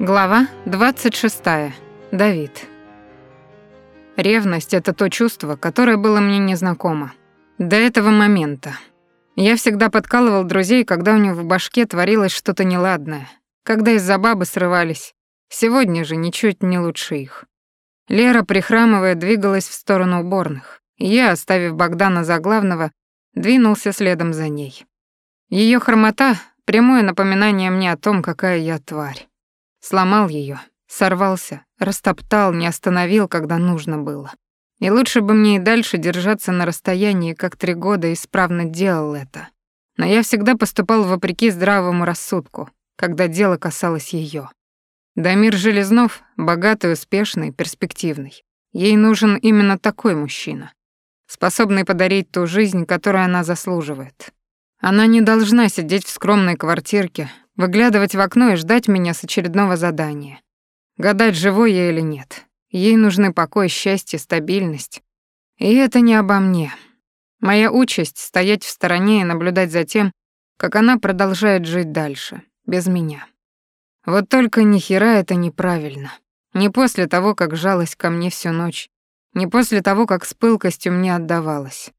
Глава 26. Давид. Ревность — это то чувство, которое было мне незнакомо. До этого момента. Я всегда подкалывал друзей, когда у них в башке творилось что-то неладное, когда из-за бабы срывались. Сегодня же ничуть не лучше их. Лера, прихрамывая, двигалась в сторону уборных. я, оставив Богдана за главного, двинулся следом за ней. Ее хромота — прямое напоминание мне о том, какая я тварь. Сломал ее, сорвался, растоптал, не остановил, когда нужно было. И лучше бы мне и дальше держаться на расстоянии, как три года исправно делал это. Но я всегда поступал вопреки здравому рассудку, когда дело касалось ее. Дамир Железнов богатый, успешный, перспективный. Ей нужен именно такой мужчина, способный подарить ту жизнь, которую она заслуживает. Она не должна сидеть в скромной квартирке, выглядывать в окно и ждать меня с очередного задания. Гадать, живой я или нет. Ей нужны покой, счастье, стабильность. И это не обо мне. Моя участь — стоять в стороне и наблюдать за тем, как она продолжает жить дальше, без меня. Вот только ни хера это неправильно. Не после того, как жалась ко мне всю ночь, не после того, как с пылкостью мне отдавалась.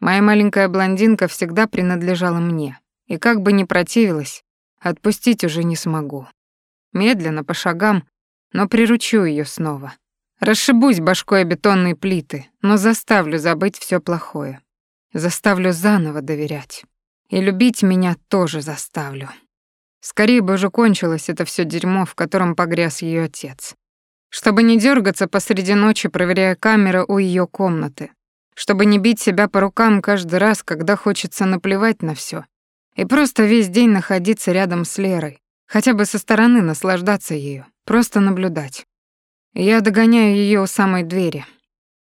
Моя маленькая блондинка всегда принадлежала мне, и как бы ни противилась, Отпустить уже не смогу. Медленно, по шагам, но приручу ее снова. Расшибусь башкой о бетонные плиты, но заставлю забыть все плохое. Заставлю заново доверять. И любить меня тоже заставлю. Скорее бы уже кончилось это все дерьмо, в котором погряз ее отец. Чтобы не дергаться посреди ночи, проверяя камеры у ее комнаты. Чтобы не бить себя по рукам каждый раз, когда хочется наплевать на все и просто весь день находиться рядом с Лерой, хотя бы со стороны наслаждаться ею, просто наблюдать. Я догоняю ее у самой двери.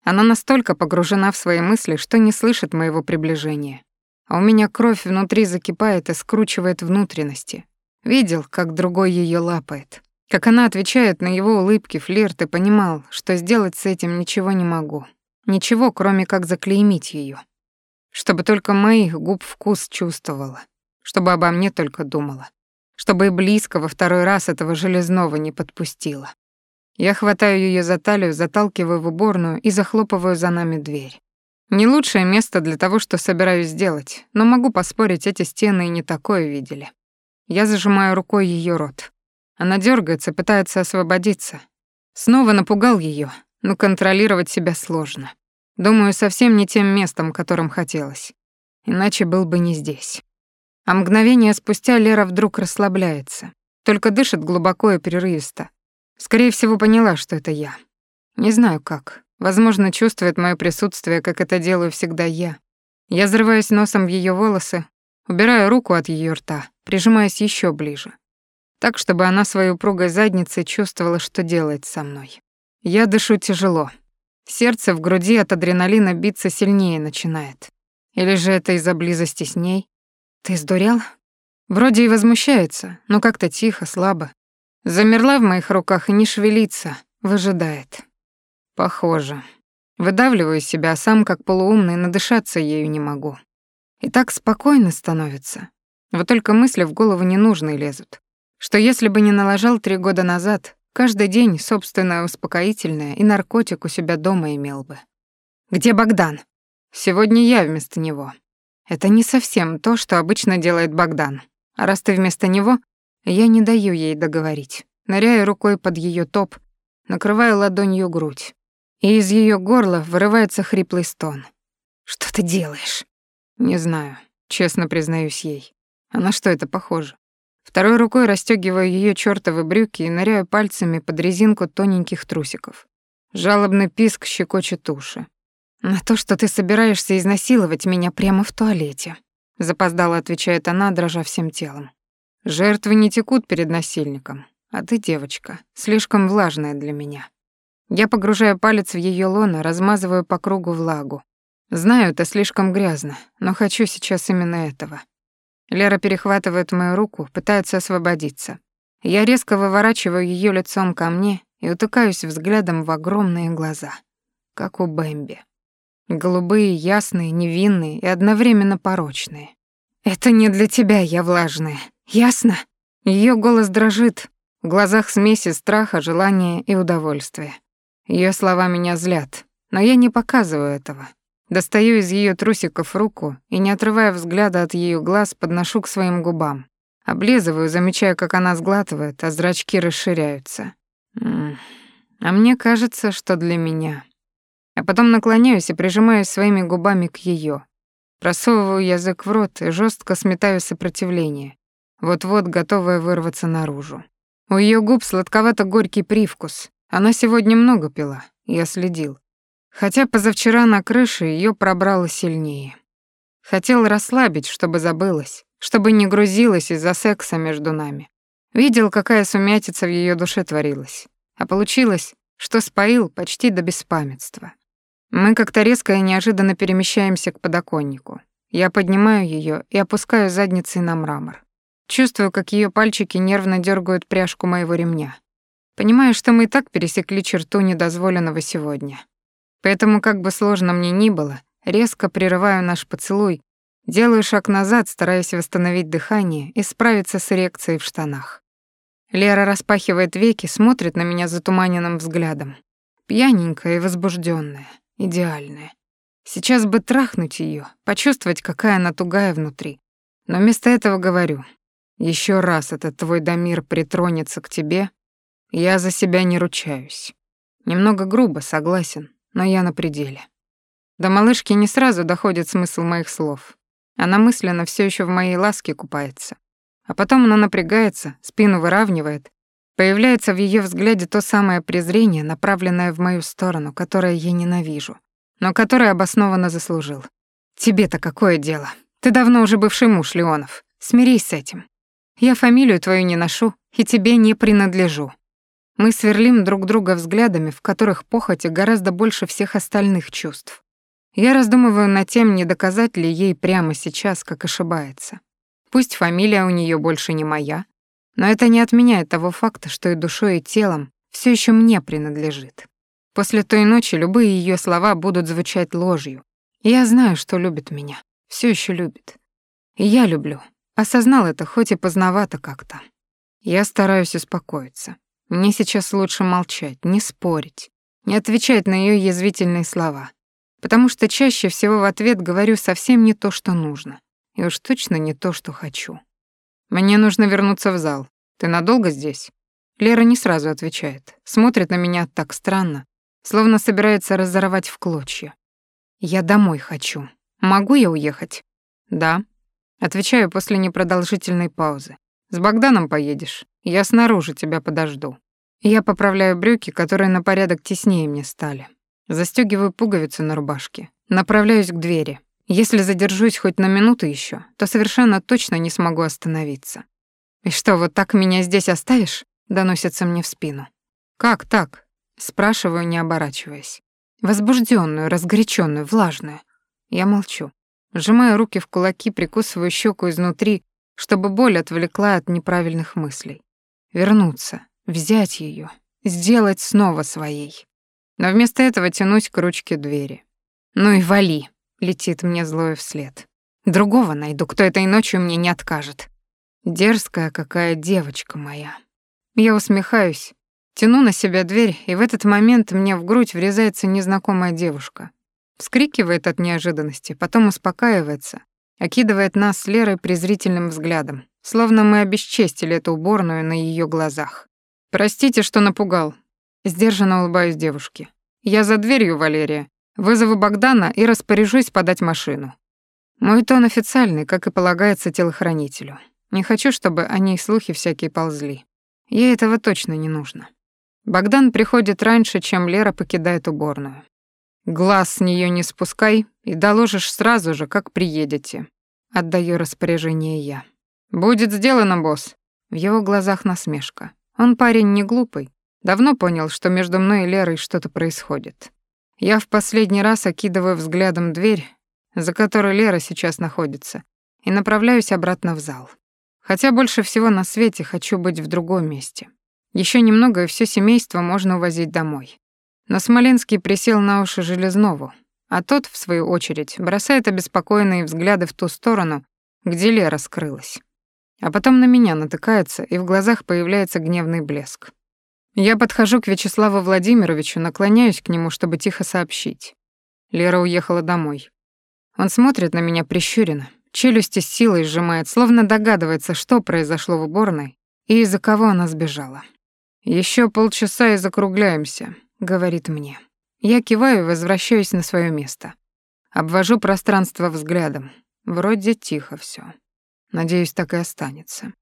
Она настолько погружена в свои мысли, что не слышит моего приближения. А у меня кровь внутри закипает и скручивает внутренности. Видел, как другой ее лапает. Как она отвечает на его улыбки, флирт, и понимал, что сделать с этим ничего не могу. Ничего, кроме как заклеймить ее, Чтобы только моих губ вкус чувствовала чтобы обо мне только думала, чтобы и близко во второй раз этого железного не подпустила. Я хватаю ее за талию, заталкиваю в уборную и захлопываю за нами дверь. Не лучшее место для того, что собираюсь сделать, но могу поспорить, эти стены и не такое видели. Я зажимаю рукой ее рот. Она дергается, пытается освободиться. Снова напугал ее, но контролировать себя сложно. Думаю, совсем не тем местом, которым хотелось. Иначе был бы не здесь. А мгновение спустя Лера вдруг расслабляется, только дышит глубоко и прерывисто. Скорее всего, поняла, что это я. Не знаю как. Возможно, чувствует моё присутствие, как это делаю всегда я. Я взрываюсь носом в её волосы, убираю руку от её рта, прижимаясь ещё ближе. Так, чтобы она своей упругой задницей чувствовала, что делает со мной. Я дышу тяжело. Сердце в груди от адреналина биться сильнее начинает. Или же это из-за близости с ней? «Ты сдурел?» Вроде и возмущается, но как-то тихо, слабо. Замерла в моих руках и не шевелится, выжидает. Похоже. Выдавливаю себя, а сам как полуумный надышаться ею не могу. И так спокойно становится. Вот только мысли в голову ненужные лезут. Что если бы не налажал три года назад, каждый день собственное успокоительное и наркотик у себя дома имел бы. «Где Богдан?» «Сегодня я вместо него. Это не совсем то, что обычно делает Богдан. А раз ты вместо него, я не даю ей договорить. Ныряю рукой под ее топ, накрываю ладонью грудь. И из ее горла вырывается хриплый стон. «Что ты делаешь?» «Не знаю», честно признаюсь ей. А на что это похоже? Второй рукой расстёгиваю ее чёртовы брюки и ныряю пальцами под резинку тоненьких трусиков. Жалобный писк щекочет уши. «На то, что ты собираешься изнасиловать меня прямо в туалете», запоздало отвечает она, дрожа всем телом. «Жертвы не текут перед насильником, а ты, девочка, слишком влажная для меня». Я погружаю палец в ее лоно, размазываю по кругу влагу. Знаю, это слишком грязно, но хочу сейчас именно этого. Лера перехватывает мою руку, пытается освободиться. Я резко выворачиваю ее лицом ко мне и утыкаюсь взглядом в огромные глаза, как у Бэмби. Голубые, ясные, невинные и одновременно порочные. «Это не для тебя я влажная, ясно?» Ее голос дрожит, В глазах смеси страха, желания и удовольствия. Ее слова меня злят, но я не показываю этого. Достаю из ее трусиков руку и, не отрывая взгляда от ее глаз, подношу к своим губам. Облизываю, замечая, как она сглатывает, а зрачки расширяются. А мне кажется, что для меня. А потом наклоняюсь и прижимаюсь своими губами к ее. Просовываю язык в рот и жестко сметаю сопротивление, вот-вот готовая вырваться наружу. У ее губ сладковато-горький привкус. Она сегодня много пила, я следил. Хотя позавчера на крыше ее пробрало сильнее. Хотел расслабить, чтобы забылась, чтобы не грузилась из-за секса между нами. Видел, какая сумятица в ее душе творилась. А получилось, что споил почти до беспамятства. Мы как-то резко и неожиданно перемещаемся к подоконнику. Я поднимаю ее и опускаю задницей на мрамор. Чувствую, как ее пальчики нервно дергают пряжку моего ремня. Понимаю, что мы и так пересекли черту недозволенного сегодня. Поэтому, как бы сложно мне ни было, резко прерываю наш поцелуй, делаю шаг назад, стараясь восстановить дыхание и справиться с эрекцией в штанах. Лера распахивает веки, смотрит на меня затуманенным взглядом. Пьяненькая и возбужденная, идеальная. Сейчас бы трахнуть ее, почувствовать, какая она тугая внутри. Но вместо этого говорю, еще раз этот твой Дамир притронется к тебе, я за себя не ручаюсь. Немного грубо, согласен, но я на пределе. До малышки не сразу доходит смысл моих слов. Она мысленно все еще в моей ласке купается. А потом она напрягается, спину выравнивает. Появляется в ее взгляде то самое презрение, направленное в мою сторону, которое я ненавижу, но которое обоснованно заслужил. Тебе-то какое дело? Ты давно уже бывший муж, Леонов. Смирись с этим. Я фамилию твою не ношу и тебе не принадлежу. Мы сверлим друг друга взглядами, в которых похоти гораздо больше всех остальных чувств. Я раздумываю над тем, не доказать ли ей прямо сейчас, как ошибается. Пусть фамилия у нее больше не моя, но это не отменяет того факта, что и душой, и телом все еще мне принадлежит. После той ночи любые ее слова будут звучать ложью. я знаю, что любит меня, все еще любит. И я люблю. Осознал это, хоть и поздновато как-то. Я стараюсь успокоиться. Мне сейчас лучше молчать, не спорить, не отвечать на ее язвительные слова, потому что чаще всего в ответ говорю совсем не то, что нужно, и уж точно не то, что хочу. Мне нужно вернуться в зал. Ты надолго здесь? Лера не сразу отвечает, смотрит на меня так странно, словно собирается разорвать в клочья. Я домой хочу. Могу я уехать? Да. Отвечаю после непродолжительной паузы. С Богданом поедешь. Я снаружи тебя подожду. Я поправляю брюки, которые на порядок теснее мне стали. Застёгиваю пуговицу на рубашке. Направляюсь к двери. Если задержусь хоть на минуту ещё, то совершенно точно не смогу остановиться. «И что, вот так меня здесь оставишь?» — доносится мне в спину. «Как так?» — спрашиваю, не оборачиваясь. Возбуждённую, разгорячённую, влажную. Я молчу. Сжимаю руки в кулаки, прикусываю щеку изнутри, чтобы боль отвлекла от неправильных мыслей. Вернуться, взять ее, сделать снова своей. Но вместо этого тянусь к ручке двери. «Ну и вали!» — летит мне злое вслед. «Другого найду, кто этой ночью мне не откажет». Дерзкая какая девочка моя. Я усмехаюсь, тяну на себя дверь, и в этот момент мне в грудь врезается незнакомая девушка. Вскрикивает от неожиданности, потом успокаивается, окидывает нас с Лерой презрительным взглядом, словно мы обесчестили эту уборную на ее глазах. «Простите, что напугал». Сдержанно улыбаюсь девушке. «Я за дверью, Валерия. Вызову Богдана и распоряжусь подать машину». Мой тон официальный, как и полагается телохранителю. Не хочу, чтобы о ней слухи всякие ползли. Ей этого точно не нужно. Богдан приходит раньше, чем Лера покидает уборную. Глаз с нее не спускай и доложишь сразу же, как приедете. Отдаю распоряжение я. Будет сделано, босс. В его глазах насмешка. Он парень не глупый. Давно понял, что между мной и Лерой что-то происходит. Я в последний раз окидываю взглядом дверь, за которой Лера сейчас находится, и направляюсь обратно в зал. Хотя больше всего на свете хочу быть в другом месте. Еще немного, и все семейство можно увозить домой. Но Смоленский присел на уши Железнову, а тот, в свою очередь, бросает обеспокоенные взгляды в ту сторону, где Лера скрылась. А потом на меня натыкается, и в глазах появляется гневный блеск. Я подхожу к Вячеславу Владимировичу, наклоняюсь к нему, чтобы тихо сообщить. Лера уехала домой. Он смотрит на меня прищуренно, челюсти с силой сжимает, словно догадывается, что произошло в уборной и из-за кого она сбежала. Еще полчаса и закругляемся», — говорит мне. Я киваю и возвращаюсь на свое место. Обвожу пространство взглядом. Вроде тихо все. Надеюсь, так и останется.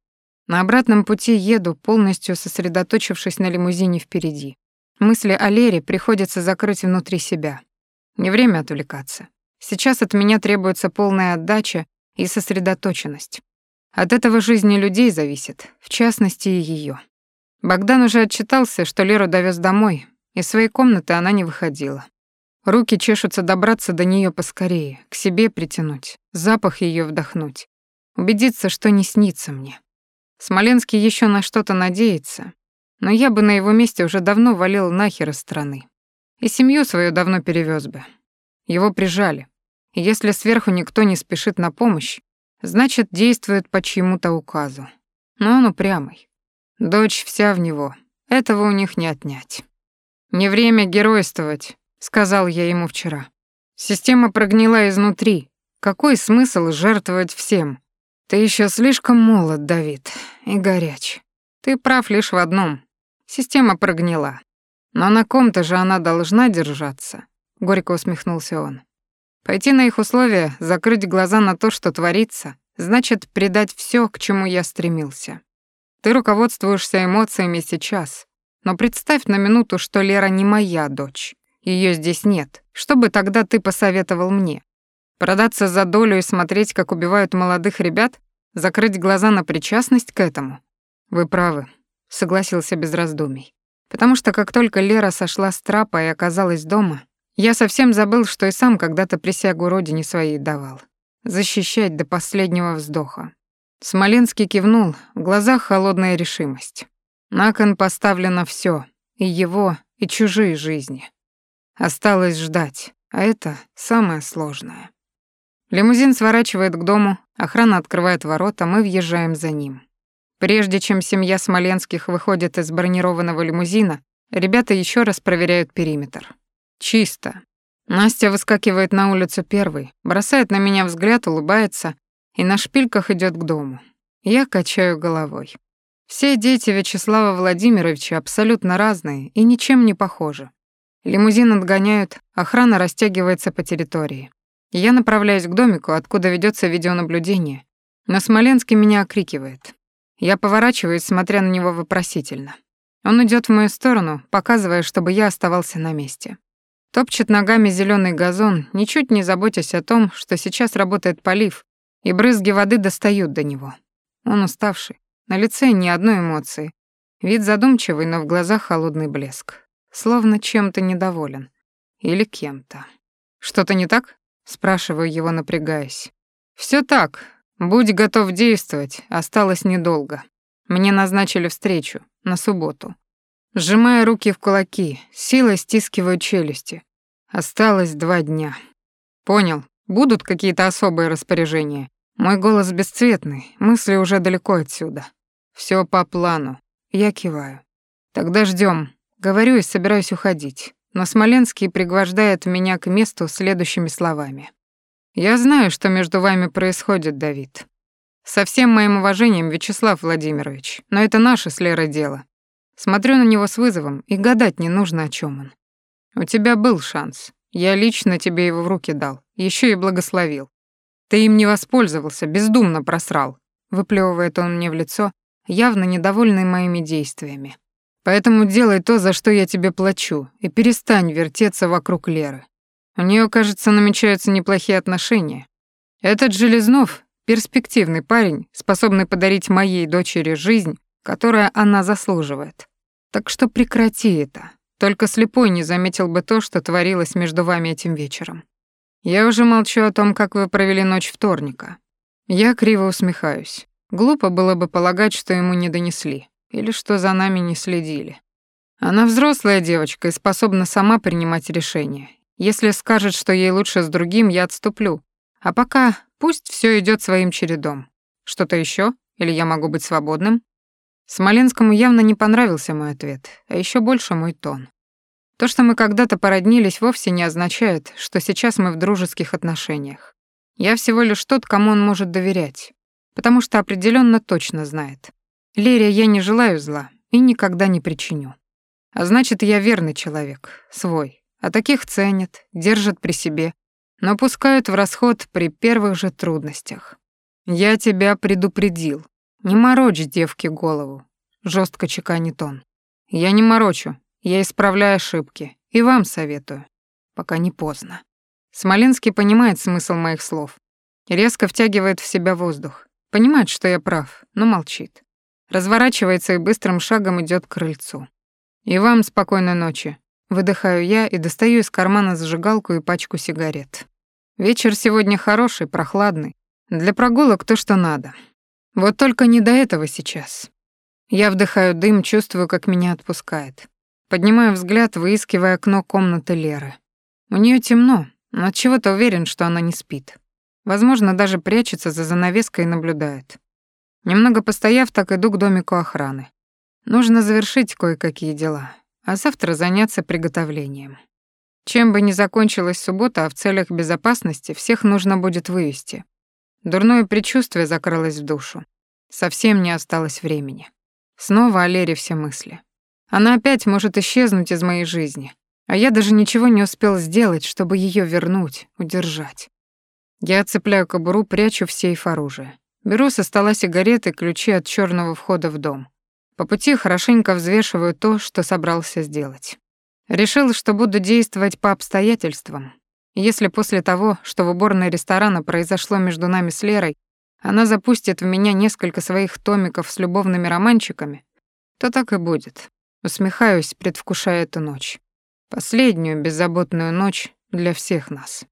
На обратном пути еду, полностью сосредоточившись на лимузине впереди. Мысли о Лере приходится закрыть внутри себя. Не время отвлекаться. Сейчас от меня требуется полная отдача и сосредоточенность. От этого жизни людей зависит, в частности и ее. Богдан уже отчитался, что Леру довез домой, из своей комнаты она не выходила. Руки чешутся добраться до нее поскорее, к себе притянуть, запах ее вдохнуть, убедиться, что не снится мне. Смоленский еще на что-то надеется, но я бы на его месте уже давно валил нахер из страны. И семью свою давно перевез бы. Его прижали. И если сверху никто не спешит на помощь, значит, действует по чьему-то указу. Но он упрямый. Дочь вся в него. Этого у них не отнять. «Не время геройствовать», — сказал я ему вчера. «Система прогнила изнутри. Какой смысл жертвовать всем? Ты еще слишком молод, Давид, и горяч. Ты прав лишь в одном. Система прогнила. Но на ком-то же она должна держаться», — горько усмехнулся он. «Пойти на их условия, закрыть глаза на то, что творится, значит предать все, к чему я стремился. Ты руководствуешься эмоциями сейчас, но представь на минуту, что Лера не моя дочь. Ее здесь нет. Что бы тогда ты посоветовал мне? Продаться за долю и смотреть, как убивают молодых ребят? Закрыть глаза на причастность к этому? Вы правы, согласился без раздумий. Потому что как только Лера сошла с трапа и оказалась дома, я совсем забыл, что и сам когда-то присягу родине своей давал. Защищать до последнего вздоха. Смоленский кивнул, в глазах холодная решимость. На кон поставлено все, и его, и чужие жизни. Осталось ждать, а это самое сложное. Лимузин сворачивает к дому, охрана открывает ворота, мы въезжаем за ним. Прежде чем семья Смоленских выходит из бронированного лимузина, ребята еще раз проверяют периметр. Чисто. Настя выскакивает на улицу первой, бросает на меня взгляд, улыбается и на шпильках идет к дому. Я качаю головой. Все дети Вячеслава Владимировича абсолютно разные и ничем не похожи. Лимузин отгоняют, охрана растягивается по территории. Я направляюсь к домику, откуда ведется видеонаблюдение, но Смоленский меня окрикивает. Я поворачиваюсь, смотря на него вопросительно. Он идет в мою сторону, показывая, чтобы я оставался на месте. Топчет ногами зеленый газон, ничуть не заботясь о том, что сейчас работает полив, и брызги воды достают до него. Он уставший, на лице ни одной эмоции. Вид задумчивый, но в глазах холодный блеск. Словно чем-то недоволен. Или кем-то. «Что-то не так?» — спрашиваю его, напрягаясь. Все так. Будь готов действовать. Осталось недолго. Мне назначили встречу. На субботу. Сжимая руки в кулаки, силой стискиваю челюсти. Осталось два дня. Понял. Будут какие-то особые распоряжения. Мой голос бесцветный, мысли уже далеко отсюда. Все по плану. Я киваю. Тогда ждем. Говорю и собираюсь уходить. Но Смоленский пригвождает меня к месту следующими словами. Я знаю, что между вами происходит, Давид. Со всем моим уважением, Вячеслав Владимирович, но это наше с Лерой дело. Смотрю на него с вызовом, и гадать не нужно, о чем он. У тебя был шанс. Я лично тебе его в руки дал, еще и благословил. Ты им не воспользовался, бездумно просрал. Выплевывает он мне в лицо, явно недовольный моими действиями. Поэтому делай то, за что я тебе плачу, и перестань вертеться вокруг Леры. У нее, кажется, намечаются неплохие отношения. Этот Железнов — перспективный парень, способный подарить моей дочери жизнь, которая она заслуживает. Так что прекрати это. Только слепой не заметил бы то, что творилось между вами этим вечером. Я уже молчу о том, как вы провели ночь вторника. Я криво усмехаюсь. Глупо было бы полагать, что ему не донесли, или что за нами не следили. Она взрослая девочка и способна сама принимать решения. Если скажет, что ей лучше с другим, я отступлю. А пока пусть все идет своим чередом. Что-то еще? Или я могу быть свободным? Смоленскому явно не понравился мой ответ, а еще больше мой тон. То, что мы когда-то породнились, вовсе не означает, что сейчас мы в дружеских отношениях. Я всего лишь тот, кому он может доверять, потому что определенно точно знает. Лере я не желаю зла и никогда не причиню. А значит, я верный человек, свой. А таких ценят, держат при себе, но пускают в расход при первых же трудностях. Я тебя предупредил. Не морочь девке голову, жестко чеканит он. Я не морочу, я исправляю ошибки. И вам советую. Пока не поздно. Смоленский понимает смысл моих слов. Резко втягивает в себя воздух. Понимает, что я прав, но молчит. Разворачивается и быстрым шагом идет к крыльцу. И вам спокойной ночи. Выдыхаю я и достаю из кармана зажигалку и пачку сигарет. Вечер сегодня хороший, прохладный. Для прогулок то, что надо. Вот только не до этого сейчас. Я вдыхаю дым, чувствую, как меня отпускает. Поднимаю взгляд, выискивая окно комнаты Леры. У нее темно, но от чего-то уверен, что она не спит. Возможно, даже прячется за занавеской и наблюдает. Немного постояв, так иду к домику охраны. Нужно завершить кое-какие дела, а завтра заняться приготовлением. Чем бы ни закончилась суббота, а в целях безопасности всех нужно будет вывести. Дурное предчувствие закрылось в душу. Совсем не осталось времени. Снова о Лере все мысли. Она опять может исчезнуть из моей жизни, а я даже ничего не успел сделать, чтобы ее вернуть, удержать. Я отцепляю кобуру, прячу в сейф оружие. Беру со стола сигареты, ключи от черного входа в дом. По пути хорошенько взвешиваю то, что собрался сделать. Решил, что буду действовать по обстоятельствам. Если после того, что в уборной ресторана произошло между нами с Лерой, она запустит в меня несколько своих томиков с любовными романчиками, то так и будет. Усмехаюсь, предвкушая эту ночь. Последнюю беззаботную ночь для всех нас.